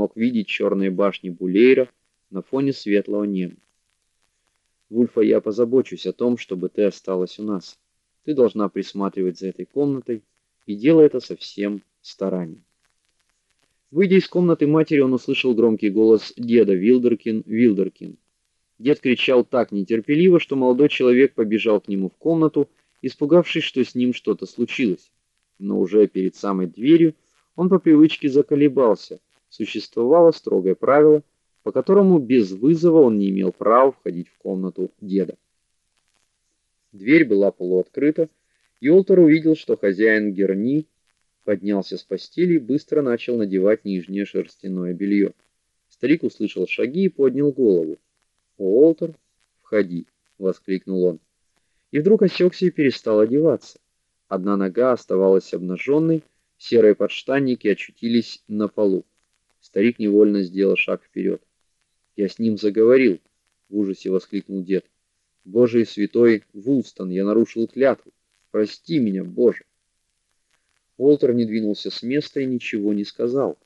мог видеть черные башни Булейра на фоне светлого неба. Вульфа, я позабочусь о том, чтобы ты осталась у нас. Ты должна присматривать за этой комнатой и делай это со всем старанием. Выйдя из комнаты матери, он услышал громкий голос деда Вилдеркин, Вилдеркин. Дед кричал так нетерпеливо, что молодой человек побежал к нему в комнату, испугавшись, что с ним что-то случилось. Но уже перед самой дверью он по привычке заколебался. Существовало строгое правило, по которому без вызова он не имел права входить в комнату деда. Дверь была полуоткрыта, и Олтер увидел, что хозяин Герни поднялся с постели и быстро начал надевать нижнее шерстяное белье. Старик услышал шаги и поднял голову. "Уолтер, входи", воскликнул он. И вдруг осекся и перестал одеваться. Одна нога оставалась обнаженной, серые подштанники очутились на полу. Старик невольно сделал шаг вперед. "Я с ним заговорил", в ужасе воскликнул дед. "Боже и святой Вулстон, я нарушил клятву. Прости меня, Боже". Уолтер не двинулся с места и ничего не сказал.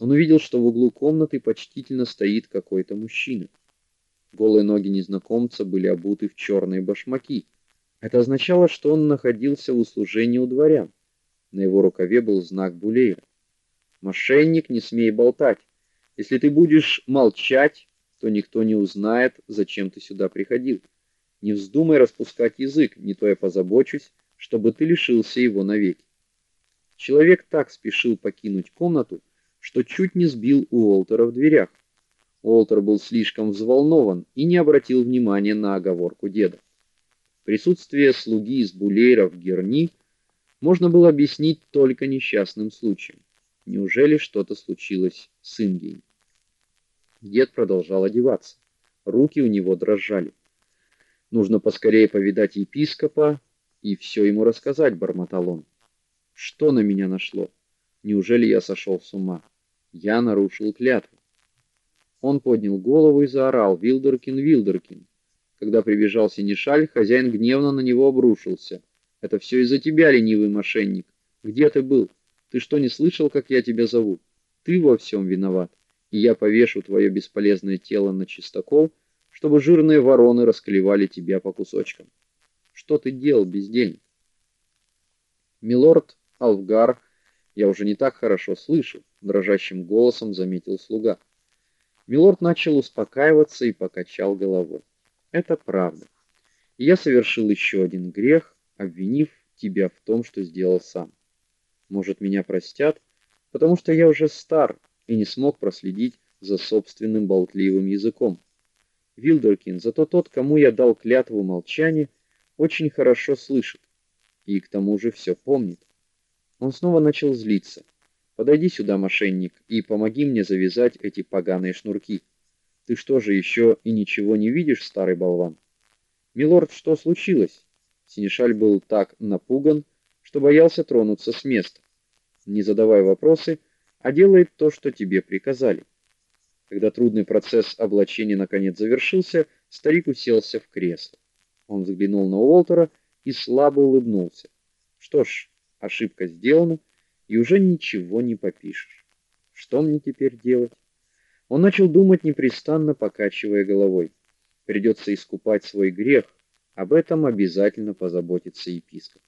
Он увидел, что в углу комнаты почтительно стоит какой-то мужчина. Голые ноги незнакомца были обуты в черные башмаки. Это означало, что он находился в услужении у дворян. На его рукаве был знак Булейра. Мошенник, не смей болтать. Если ты будешь молчать, то никто не узнает, зачем ты сюда приходил. Не вздумай распускать язык, не то я позабочусь, чтобы ты лишился его навеки. Человек так спешил покинуть комнату, что чуть не сбил Уолтера в дверях. Уолтер был слишком взволнован и не обратил внимания на оговорку деда. Присутствие слуги из Булейра в Герни можно было объяснить только несчастным случаем. Неужели что-то случилось с Ингией? Дед продолжал одеваться. Руки у него дрожали. Нужно поскорее повидать епископа и все ему рассказать, бормотал он. Что на меня нашло? Неужели я сошел с ума? Я нарушил клятву. Он поднял голову и заорал: "Вилдеркин, Вилдеркин!" Когда прибежал Синишаль, хозяин гневно на него обрушился. "Это все из-за тебя, ленивый мошенник. Где ты был? Ты что, не слышал, как я тебя зову? Ты во всем виноват, и я повешу твое бесполезное тело на чистокол, чтобы жирные вороны расклевали тебя по кусочкам. Что ты делал, бездельник?" Милорд Алфгар, я уже не так хорошо слышу, дрожащим голосом заметил слуга. Милорд начал успокаиваться и покачал головой. Это правда. я совершил еще один грех, обвинив тебя в том, что сделал сам. Может, меня простят, потому что я уже стар и не смог проследить за собственным болтливым языком. Вилдеркин, зато тот, кому я дал клятву молчания, очень хорошо слышит и к тому же все помнит. Он снова начал злиться. Подойди сюда, мошенник, и помоги мне завязать эти поганые шнурки. Ты что же еще и ничего не видишь, старый болван? Милорд, что случилось? Синешаль был так напуган, что боялся тронуться с места. Не задавай вопросы, а делай то, что тебе приказали. Когда трудный процесс облачения наконец завершился, старик уселся в кресло. Он взглянул на Уолтера и слабо улыбнулся. Что ж, Ошибка сделана, и уже ничего не попишешь. Что мне теперь делать? Он начал думать непрестанно, покачивая головой. Придется искупать свой грех. Об этом обязательно позаботится епископ.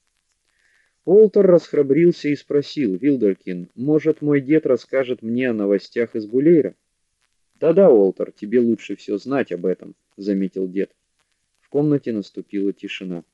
Олтер расхрабрился и спросил: "Вилдеркин, может, мой дед расскажет мне о новостях из Булейра?" "Да-да, Олтер, тебе лучше все знать об этом", заметил дед. В комнате наступила тишина.